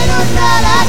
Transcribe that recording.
que nos.